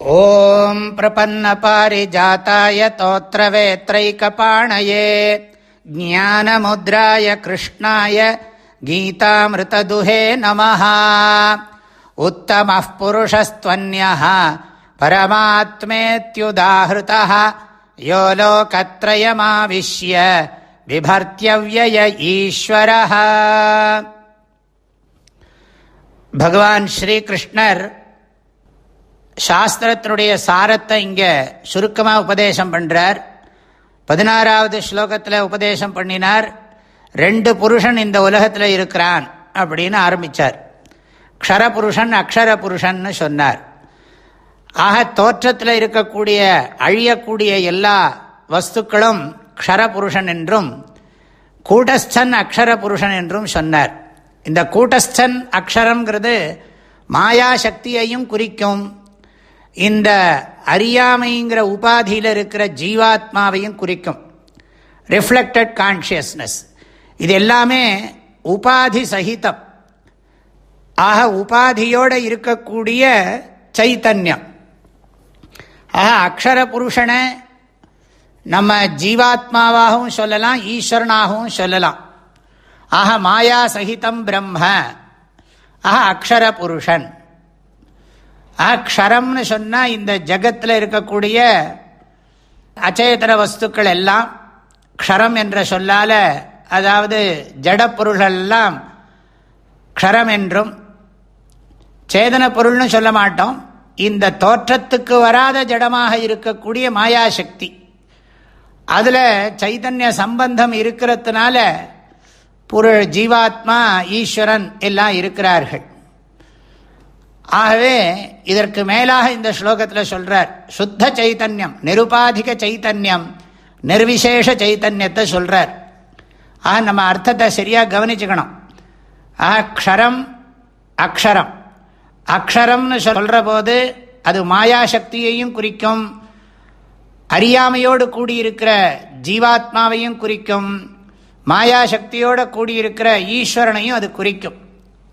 ॐ प्रपन्नपारिजाताय तोत्रवेत्रैकपाणये ज्ञानमुद्राय कृष्णाय गीतामृतदुहे नमः। उत्तमः पुरुषस्त्वन्यः परमात्मेत्युदाहृतः यो लोकत्रयमाविश्य சாஸ்திரத்தினுடைய சாரத்தை இங்கே சுருக்கமாக உபதேசம் பண்ணுறார் பதினாறாவது ஸ்லோகத்தில் உபதேசம் பண்ணினார். ரெண்டு புருஷன் இந்த உலகத்தில் இருக்கிறான் அப்படின்னு ஆரம்பித்தார் க்ஷர புருஷன் அக்ஷர புருஷன்னு சொன்னார். ஆக தோற்றத்தில் இருக்கக்கூடிய அழியக்கூடிய எல்லா வஸ்துக்களும் க்ஷர புருஷன் என்றும் கூட்டஸ்தன் அக்ஷர புருஷன் என்றும் சொன்னார். இந்த கூட்டஸ்தன் அக்ஷரங்கிறது மாயா சக்தியையும் குறிக்கும். இந்த அறியாமைங்கிற உபாதியில் இருக்கிற ஜீவாத்மாவையும் குறிக்கும். ரிஃப்ளெக்டட் கான்ஷியஸ்னஸ் இது எல்லாமே உபாதி சகிதம். ஆக உபாதியோடு இருக்கக்கூடிய சைத்தன்யம். ஆக அக்ஷர புருஷனை நம்ம ஜீவாத்மாவாகவும் சொல்லலாம் ஈஸ்வரனாகவும் சொல்லலாம். ஆக மாயா சகிதம் பிரம்ம. ஆக அக்ஷர புருஷன். க்ஷரம்னு சொன்னால் இந்த ஜகத்தில் இருக்கக்கூடிய அச்சேதன வஸ்துக்கள் எல்லாம் க்ஷரம் என்ற சொல்லால் அதாவது ஜடப்பொருள்கள் எல்லாம் க்ஷரம் என்றும் சேதன பொருள்னு சொல்ல மாட்டோம். இந்த தோற்றத்துக்கு வராத ஜடமாக இருக்கக்கூடிய மாயாசக்தி. அதில் சைதன்ய சம்பந்தம் இருக்கிறதுனால புரு ஜீவாத்மா ஈஸ்வரன் எல்லாம் இருக்கிறார்கள். ஆகவே இதற்கு மேலாக இந்த ஸ்லோகத்தில் சொல்றார் சுத்த சைத்தன்யம் நிருபாதிக சைத்தன்யம் நிர்விசேஷ சைத்தன்யத்தை சொல்றார். ஆக நம்ம அர்த்தத்தை சரியாக கவனிச்சுக்கணும். அக்ஷரம் க்ஷரம் அக்ஷரம். அக்ஷரம்னு சொல்கிற போது அது மாயாசக்தியையும் குறிக்கும் அறியாமையோடு கூடியிருக்கிற ஜீவாத்மாவையும் குறிக்கும் மாயாசக்தியோடு கூடியிருக்கிற ஈஸ்வரனையும் அது குறிக்கும்.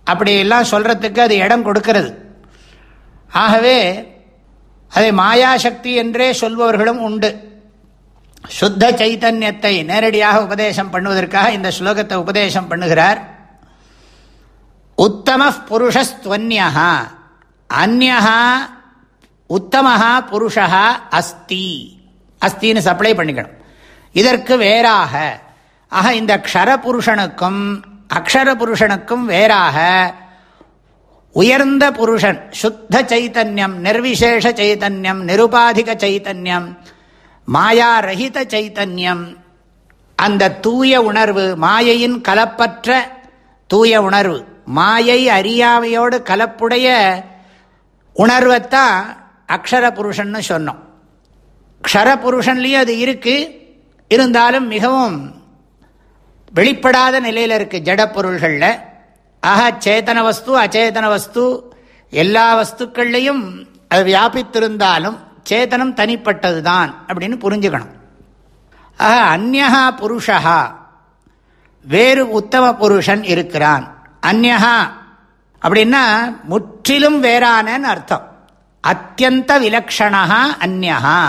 அப்படியெல்லாம் சொல்கிறதுக்கு அது இடம் கொடுக்கறது. ஆகவே அதை மாயாசக்தி என்றே சொல்பவர்களும் உண்டு. சுத்த சைத்தன்யத்தை நேரடியாக உபதேசம் பண்ணுவதற்காக இந்த ஸ்லோகத்தை உபதேசம் பண்ணுகிறார். உத்தம புருஷஸ்துவன்யா அந்நா உத்தமஹா புருஷா அஸ்தி. அஸ்தின்னு சப்ளை பண்ணிக்கணும். இதற்கு வேறாக ஆக இந்த க்ஷர புருஷனுக்கும் அக்ஷர புருஷனுக்கும் வேறாக உயர்ந்த புருஷன் சுத்த சைத்தன்யம் நிர்விசேஷ சைத்தன்யம் நிருபாதிக சைத்தன்யம் மாயாரகித சைத்தன்யம். அந்த தூய உணர்வு மாயையின் கலப்பற்ற தூய உணர்வு. மாயை அறியாமையோடு கலப்புடைய உணர்வைத்தான் அக்ஷர புருஷன்னு சொன்னோம். க்ஷர புருஷன்லேயும் அது இருக்கு. இருந்தாலும் மிகவும் வெளிப்படாத நிலையில் இருக்குது ஜட பொருள்களில். ஆக சேத்தன வஸ்து அச்சேதன வஸ்து எல்லா வஸ்துக்கள்லையும் அது வியாபித்திருந்தாலும் சேத்தனம் தனிப்பட்டது தான் அப்படின்னு புரிஞ்சுக்கணும். ஆக அந்நகா புருஷா வேறு உத்தம புருஷன் இருக்கிறான். அந்நகா அப்படின்னா முற்றிலும் வேறானன்னு அர்த்தம். அத்தியந்த விலக்ஷணா அந்நகா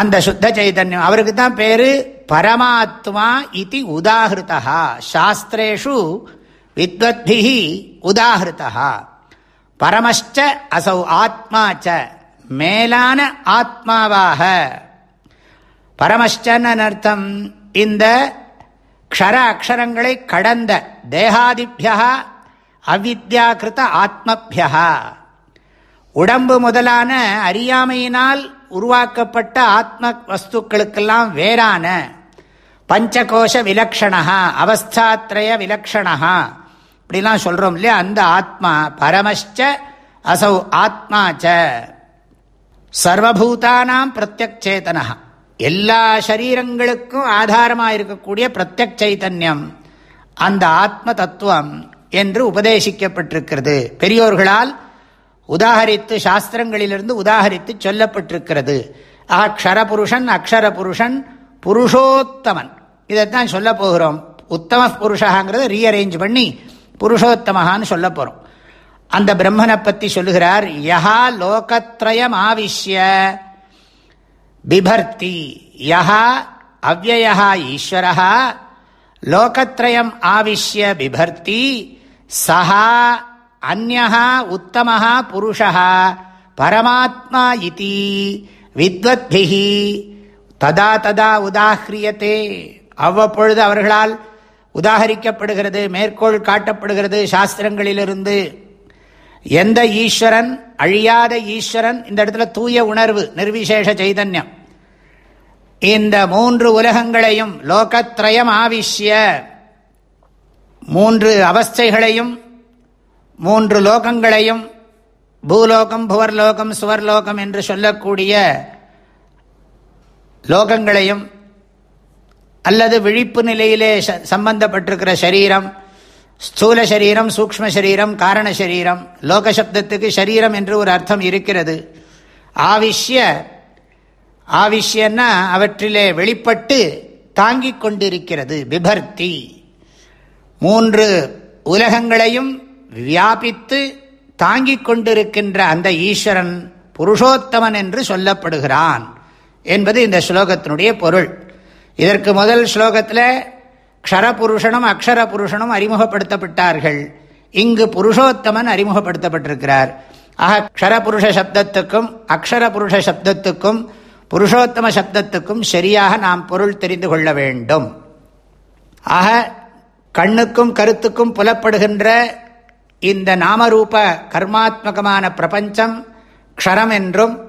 அந்த சுத்த சைதன்யம். அவருக்கு தான் பேரு பரமாத்மா இது உதாகிருத்தா சாஸ்திரேஷு வித்வத்பிஹி உதாகிருத்தா பரமஷ்ட அசௌ ஆத்மா ச மேலான ஆத்மாவாக பரமஷ்டன் அர்த்தம் இந்த க்ஷர அக்ஷரங்களை கடந்த தேகாதிபியா அவித்யாக்கிருத்த ஆத்மபியா। உடம்பு முதலான அறியாமையினால் உருவாக்கப்பட்ட ஆத்ம வஸ்துக்களுக்கெல்லாம் வேறான பஞ்சகோஷ விலக்ஷணா அவஸ்தாத்ரய விலக்ஷணா. இப்படிலாம் சொல்கிறோம் இல்லையா? அந்த ஆத்மா பரமஷ்ட அசௌ ஆத்மா ச. சர்வபூதானாம் பிரத்யக்சேதனா. எல்லா சரீரங்களுக்கும் ஆதாரமாக இருக்கக்கூடிய பிரத்யக் சைத்தன்யம் அந்த ஆத்ம தத்துவம் என்று உபதேசிக்கப்பட்டிருக்கிறது. பெரியோர்களால் உதாகரித்து சாஸ்திரங்களிலிருந்து உதாகரித்து சொல்லப்பட்டிருக்கிறது. ஆஹ் க்ஷரபுருஷன் அக்ஷர புருஷன் புருஷோத்தமன். இதைத்தான் சொல்ல போகிறோம். உத்தம புருஷாங்கிறத ரீஅரேஞ்ச் பண்ணி புருஷோத்தமஹான்னு சொல்ல போகிறோம் அந்த பிரம்மனை பற்றி சொல்லுகிறார் யஹா லோகத்ரயம் ஆவிஷ்ய பிபர்த்தி யஹா அவ்வயா ஈஸ்வரா லோகத்ரயம் ஆவிஷ்ய பிபர்த்தி சஹா அந்நா உத்தமஹா புருஷா பரமாத்மா இதி வித்வத்பிஹி ததா ததா உதாகிரியத்தே அவ்வப்பொழுது அவர்களால் உதாகரிக்கப்படுகிறது மேற்கோள் காட்டப்படுகிறது சாஸ்திரங்களிலிருந்து. எந்த ஈஸ்வரன் அழியாத ஈஸ்வரன் இந்த இடத்துல தூய உணர்வு நிர்விசேஷ சைதன்யம். இந்த மூன்று உலகங்களையும் லோகத்ரயம் ஆவிஷ்ய. மூன்று அவஸ்தைகளையும் மூன்று லோகங்களையும் பூலோகம் புவர்லோகம் சுவர்லோகம் என்று சொல்லக்கூடிய லோகங்களையும் அல்லது விழிப்பு நிலையிலே சம்பந்தப்பட்டிருக்கிற சரீரம் ஸ்தூல சரீரம் சூக்ம சரீரம் காரண சரீரம் லோகசப்தத்துக்கு சரீரம் என்று ஒரு அர்த்தம் இருக்கிறது. ஆவிஷ்ய ஆவிஷ்யன்னா அவற்றிலே வெளிப்பட்டு தாங்கிக் கொண்டிருக்கிறது பிபர்த்தி மூன்று உலகங்களையும் வியாபித்து தாங்கிக் கொண்டிருக்கின்ற அந்த ஈஸ்வரன் புருஷோத்தமன் என்று சொல்லப்படுகிறான். என்பது இந்த ஸ்லோகத்தினுடைய பொருள். இதற்கு முதல் ஸ்லோகத்தில் க்ஷரபுருஷனும் அக்ஷர புருஷனும் அறிமுகப்படுத்தப்பட்டார்கள். இங்கு புருஷோத்தமன் அறிமுகப்படுத்தப்பட்டிருக்கிறார். ஆக க்ஷரபுருஷ சப்தத்துக்கும் அக்ஷர புருஷ சப்தத்துக்கும் புருஷோத்தம சப்தத்துக்கும் சரியாக நாம் பொருள் தெரிந்து கொள்ள வேண்டும். ஆக கண்ணுக்கும் கருத்துக்கும் புலப்படுகின்ற இந்த நாமரூப கர்மாத்மகமான பிரபஞ்சம் க்ஷரம் என்றும்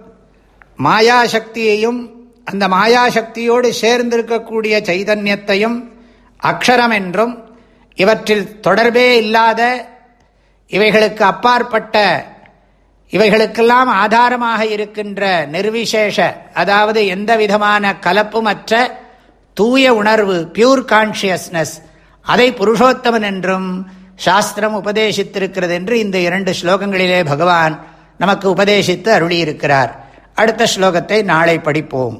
மாயாசக்தியையும் அந்த மாயாசக்தியோடு சேர்ந்திருக்கக்கூடிய சைதன்யத்தையும் அக்ஷரம் என்றும் இவற்றில் தொடர்பே இல்லாத இவைகளுக்கு அப்பாற்பட்ட இவைகளுக்கெல்லாம் ஆதாரமாக இருக்கின்ற நிர்விசேஷ அதாவது எந்த விதமான கலப்புமற்ற தூய உணர்வு பியூர் கான்சியஸ்னஸ் அதை புருஷோத்தமன் என்றும் சாஸ்திரம் உபதேசித்திருக்கிறது என்று இந்த இரண்டு ஸ்லோகங்களிலே பகவான் நமக்கு உபதேசித்து அருளியிருக்கிறார். அடுத்த ஸ்லோகத்தை நாளை படிப்போம்.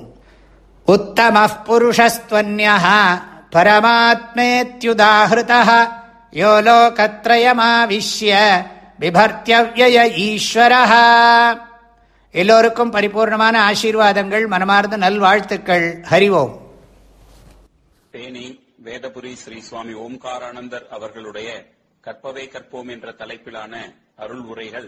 உத்தம புருஷஸ்துவன்யா பரமாத்மேத்யுதாஹிருத யோ லோகத்ரயமாவிஷ்ய பிபர்த்தியவ்யய ஈஸ்வர எல்லோருக்கும் பரிபூர்ணமான ஆசீர்வாதங்கள் மனமார்ந்த நல்வாழ்த்துக்கள். ஹரிவோம் தேனி வேதபுரி ஸ்ரீ சுவாமி ஓம்காரானந்தர் அவர்களுடைய கற்பவை கற்போம் என்ற தலைப்பிலான அருள் உரைகள்